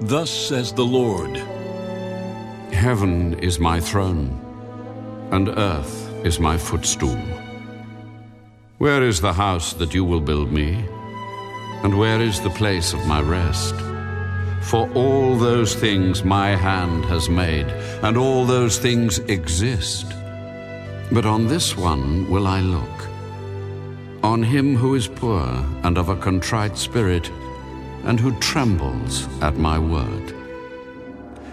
Thus says the Lord Heaven is my throne, and earth is my footstool. Where is the house that you will build me? And where is the place of my rest? For all those things my hand has made, and all those things exist. But on this one will I look on him who is poor and of a contrite spirit, and who trembles at my word.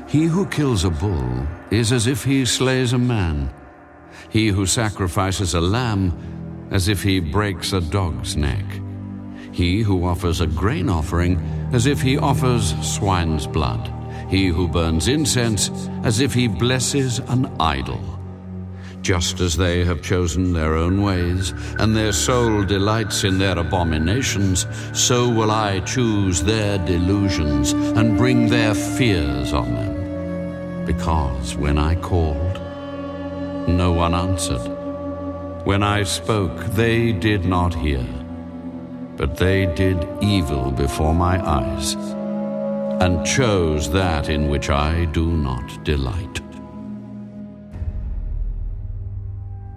He who kills a bull is as if he slays a man. He who sacrifices a lamb, as if he breaks a dog's neck. He who offers a grain offering, as if he offers swine's blood. He who burns incense, as if he blesses an idol. Just as they have chosen their own ways, and their soul delights in their abominations, so will I choose their delusions and bring their fears on them. Because when I called, no one answered. When I spoke, they did not hear. But they did evil before my eyes, and chose that in which I do not delight.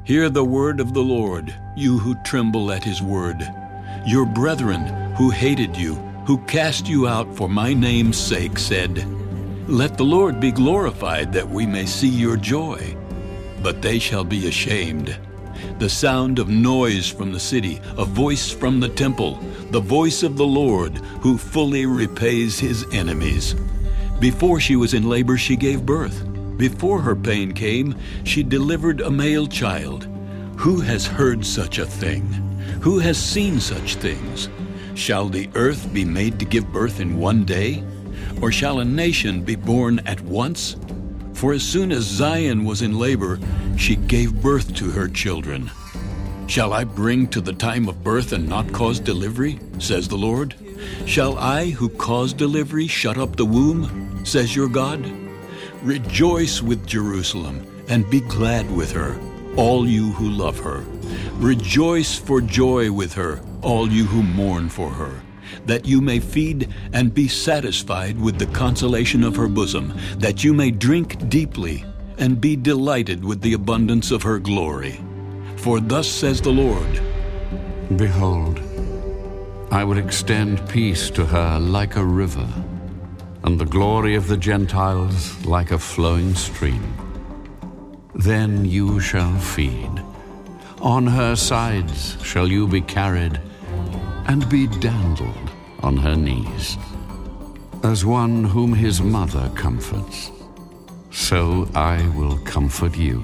Hear the word of the Lord, you who tremble at his word. Your brethren who hated you, who cast you out for my name's sake, said, Let the Lord be glorified that we may see your joy. But they shall be ashamed. The sound of noise from the city, a voice from the temple, the voice of the Lord, who fully repays his enemies. Before she was in labor, she gave birth. Before her pain came, she delivered a male child. Who has heard such a thing? Who has seen such things? Shall the earth be made to give birth in one day? Or shall a nation be born at once? For as soon as Zion was in labor, she gave birth to her children. Shall I bring to the time of birth and not cause delivery? says the Lord. Shall I, who cause delivery, shut up the womb? says your God. Rejoice with Jerusalem and be glad with her, all you who love her. Rejoice for joy with her, all you who mourn for her, that you may feed and be satisfied with the consolation of her bosom, that you may drink deeply and be delighted with the abundance of her glory. For thus says the Lord Behold, I will extend peace to her like a river and the glory of the Gentiles like a flowing stream. Then you shall feed. On her sides shall you be carried, and be dandled on her knees. As one whom his mother comforts, so I will comfort you,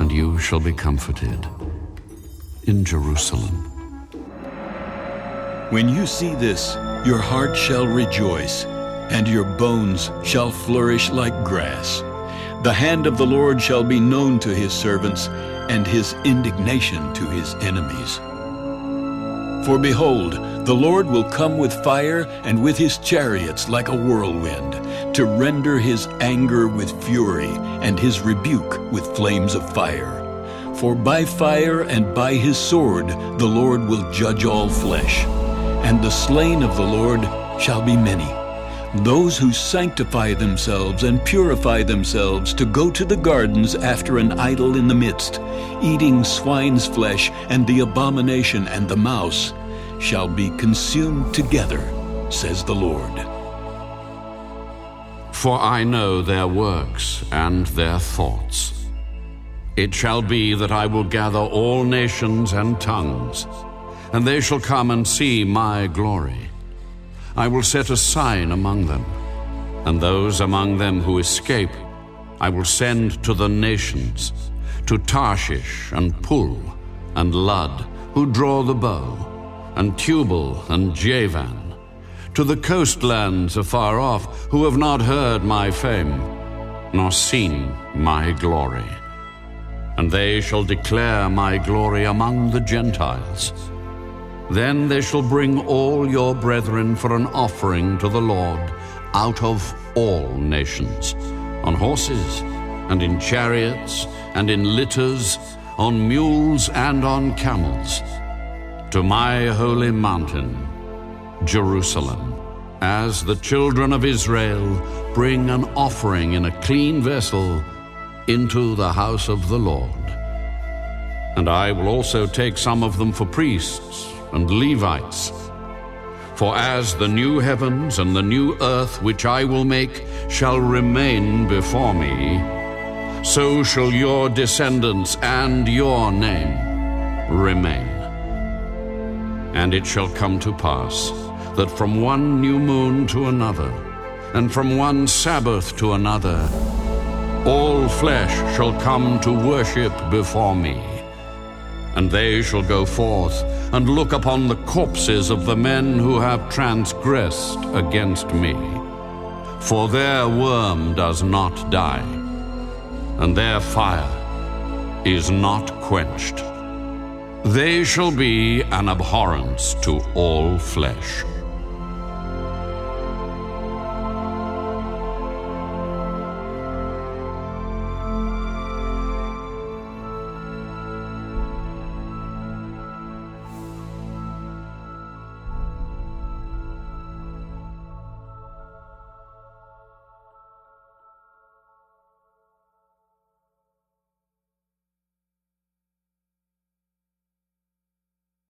and you shall be comforted in Jerusalem. When you see this, your heart shall rejoice, and your bones shall flourish like grass. The hand of the Lord shall be known to his servants, and his indignation to his enemies. For behold, the Lord will come with fire and with his chariots like a whirlwind, to render his anger with fury and his rebuke with flames of fire. For by fire and by his sword the Lord will judge all flesh and the slain of the Lord shall be many. Those who sanctify themselves and purify themselves to go to the gardens after an idol in the midst, eating swine's flesh and the abomination and the mouse, shall be consumed together, says the Lord. For I know their works and their thoughts. It shall be that I will gather all nations and tongues and they shall come and see my glory. I will set a sign among them, and those among them who escape I will send to the nations, to Tarshish and Pul and Lud, who draw the bow, and Tubal and Javan, to the coastlands afar off, who have not heard my fame, nor seen my glory. And they shall declare my glory among the Gentiles then they shall bring all your brethren for an offering to the Lord out of all nations, on horses, and in chariots, and in litters, on mules, and on camels, to my holy mountain, Jerusalem, as the children of Israel bring an offering in a clean vessel into the house of the Lord. And I will also take some of them for priests and Levites. For as the new heavens and the new earth which I will make shall remain before me, so shall your descendants and your name remain. And it shall come to pass that from one new moon to another, and from one Sabbath to another, all flesh shall come to worship before me. And they shall go forth and look upon the corpses of the men who have transgressed against me. For their worm does not die, and their fire is not quenched. They shall be an abhorrence to all flesh.